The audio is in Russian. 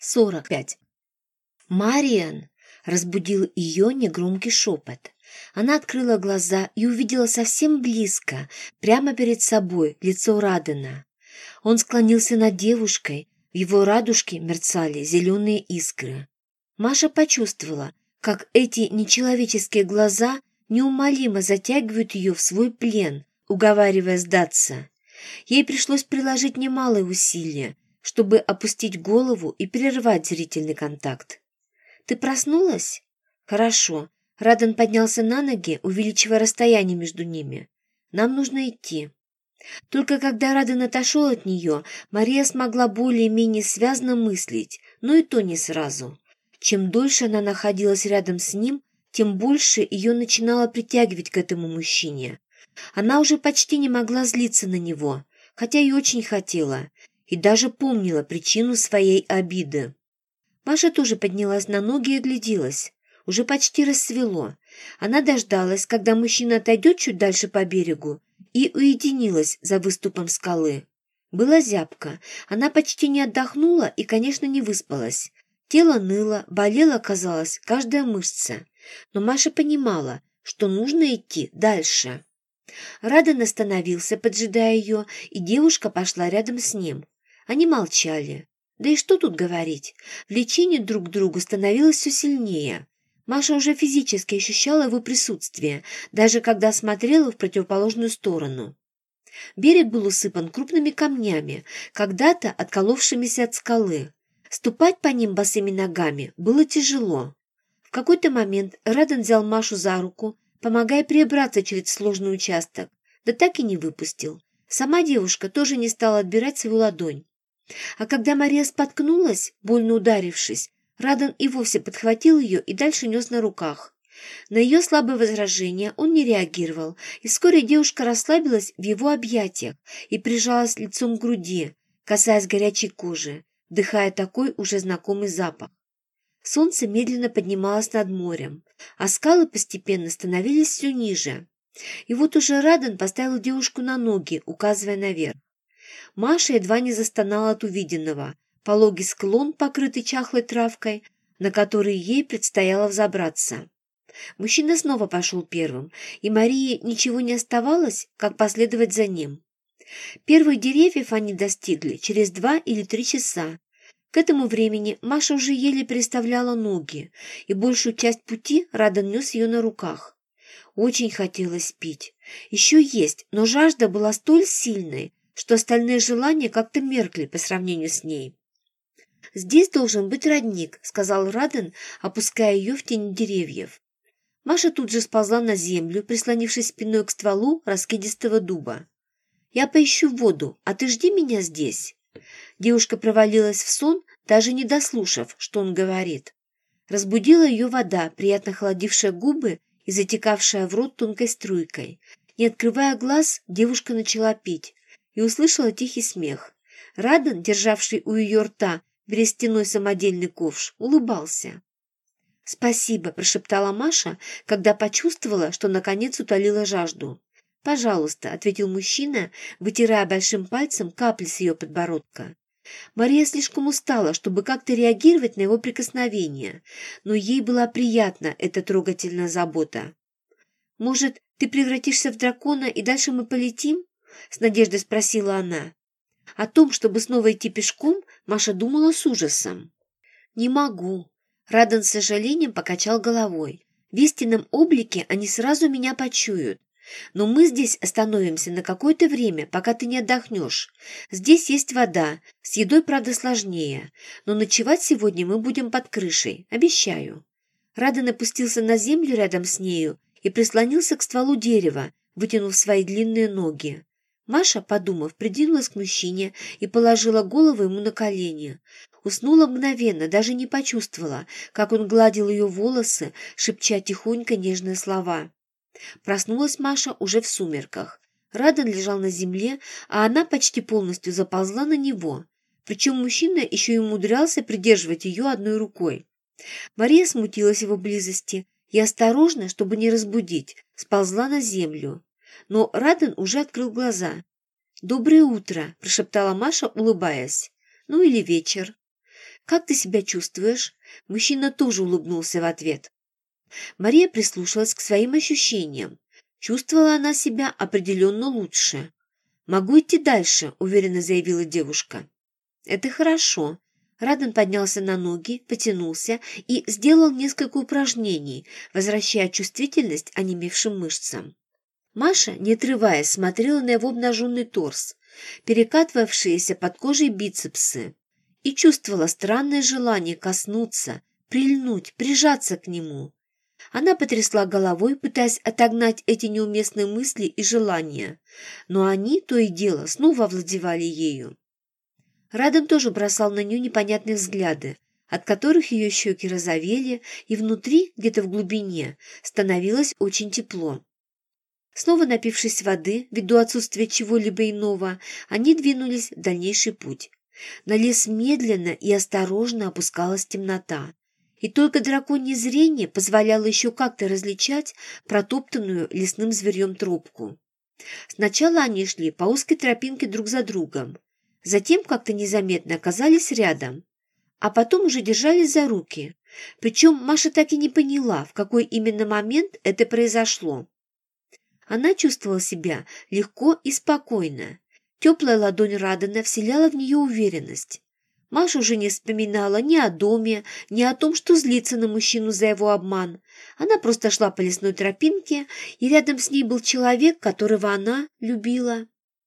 45. «Мариан!» – разбудил ее негромкий шепот. Она открыла глаза и увидела совсем близко, прямо перед собой, лицо Радена. Он склонился над девушкой, в его радужке мерцали зеленые искры. Маша почувствовала, как эти нечеловеческие глаза неумолимо затягивают ее в свой плен, уговаривая сдаться. Ей пришлось приложить немалые усилия, чтобы опустить голову и прервать зрительный контакт. «Ты проснулась?» «Хорошо». Радон поднялся на ноги, увеличивая расстояние между ними. «Нам нужно идти». Только когда Радон отошел от нее, Мария смогла более-менее связно мыслить, но и то не сразу. Чем дольше она находилась рядом с ним, тем больше ее начинало притягивать к этому мужчине. Она уже почти не могла злиться на него, хотя и очень хотела, и даже помнила причину своей обиды. Маша тоже поднялась на ноги и огляделась. Уже почти рассвело. Она дождалась, когда мужчина отойдет чуть дальше по берегу, и уединилась за выступом скалы. Была зябко. Она почти не отдохнула и, конечно, не выспалась. Тело ныло, болела, казалось, каждая мышца. Но Маша понимала, что нужно идти дальше. Радан остановился, поджидая ее, и девушка пошла рядом с ним. Они молчали. Да и что тут говорить? Влечение друг к другу становилось все сильнее. Маша уже физически ощущала его присутствие, даже когда смотрела в противоположную сторону. Берег был усыпан крупными камнями, когда-то отколовшимися от скалы. Ступать по ним босыми ногами было тяжело. В какой-то момент Радан взял Машу за руку, помогая перебраться через сложный участок, да так и не выпустил. Сама девушка тоже не стала отбирать свою ладонь. А когда Мария споткнулась, больно ударившись, Радан и вовсе подхватил ее и дальше нес на руках. На ее слабое возражение он не реагировал, и вскоре девушка расслабилась в его объятиях и прижалась лицом к груди, касаясь горячей кожи, вдыхая такой уже знакомый запах. Солнце медленно поднималось над морем, а скалы постепенно становились все ниже. И вот уже Радан поставил девушку на ноги, указывая наверх. Маша едва не застонала от увиденного. Пологий склон, покрытый чахлой травкой, на который ей предстояло взобраться. Мужчина снова пошел первым, и Марии ничего не оставалось, как последовать за ним. Первых деревьев они достигли через два или три часа. К этому времени Маша уже еле переставляла ноги, и большую часть пути Радан нес ее на руках. Очень хотелось пить. Еще есть, но жажда была столь сильной, что остальные желания как-то меркли по сравнению с ней. «Здесь должен быть родник», — сказал Раден, опуская ее в тень деревьев. Маша тут же сползла на землю, прислонившись спиной к стволу раскидистого дуба. «Я поищу воду, а ты жди меня здесь». Девушка провалилась в сон, даже не дослушав, что он говорит. Разбудила ее вода, приятно холодившая губы и затекавшая в рот тонкой струйкой. Не открывая глаз, девушка начала пить, и услышала тихий смех. Радан, державший у ее рта берестяной самодельный ковш, улыбался. «Спасибо», – прошептала Маша, когда почувствовала, что наконец утолила жажду. «Пожалуйста», – ответил мужчина, вытирая большим пальцем капли с ее подбородка. Мария слишком устала, чтобы как-то реагировать на его прикосновение, но ей была приятна эта трогательная забота. «Может, ты превратишься в дракона, и дальше мы полетим?» — с надеждой спросила она. О том, чтобы снова идти пешком, Маша думала с ужасом. «Не могу». Радан с сожалением покачал головой. «В истинном облике они сразу меня почуют. Но мы здесь остановимся на какое-то время, пока ты не отдохнешь. Здесь есть вода, с едой, правда, сложнее. Но ночевать сегодня мы будем под крышей, обещаю». Радан опустился на землю рядом с нею и прислонился к стволу дерева, вытянув свои длинные ноги. Маша, подумав, придвинулась к мужчине и положила голову ему на колени. Уснула мгновенно, даже не почувствовала, как он гладил ее волосы, шепча тихонько нежные слова. Проснулась Маша уже в сумерках. Радан лежал на земле, а она почти полностью заползла на него. Причем мужчина еще и умудрялся придерживать ее одной рукой. Мария смутилась его близости и осторожно, чтобы не разбудить, сползла на землю но Раден уже открыл глаза. «Доброе утро!» – прошептала Маша, улыбаясь. «Ну или вечер». «Как ты себя чувствуешь?» Мужчина тоже улыбнулся в ответ. Мария прислушалась к своим ощущениям. Чувствовала она себя определенно лучше. «Могу идти дальше», — уверенно заявила девушка. «Это хорошо». Радон поднялся на ноги, потянулся и сделал несколько упражнений, возвращая чувствительность онемевшим мышцам. Маша, не отрываясь, смотрела на его обнаженный торс, перекатывавшиеся под кожей бицепсы, и чувствовала странное желание коснуться, прильнуть, прижаться к нему. Она потрясла головой, пытаясь отогнать эти неуместные мысли и желания, но они, то и дело, снова овладевали ею. Радом тоже бросал на нее непонятные взгляды, от которых ее щеки розовели, и внутри, где-то в глубине, становилось очень тепло. Снова напившись воды, ввиду отсутствия чего-либо иного, они двинулись в дальнейший путь. На лес медленно и осторожно опускалась темнота и только драконье зрение позволяло еще как-то различать протоптанную лесным зверем тропку. Сначала они шли по узкой тропинке друг за другом, затем как-то незаметно оказались рядом, а потом уже держались за руки. Причем Маша так и не поняла, в какой именно момент это произошло. Она чувствовала себя легко и спокойно. Теплая ладонь Радана вселяла в нее уверенность. Маша уже не вспоминала ни о доме, ни о том, что злится на мужчину за его обман. Она просто шла по лесной тропинке, и рядом с ней был человек, которого она любила.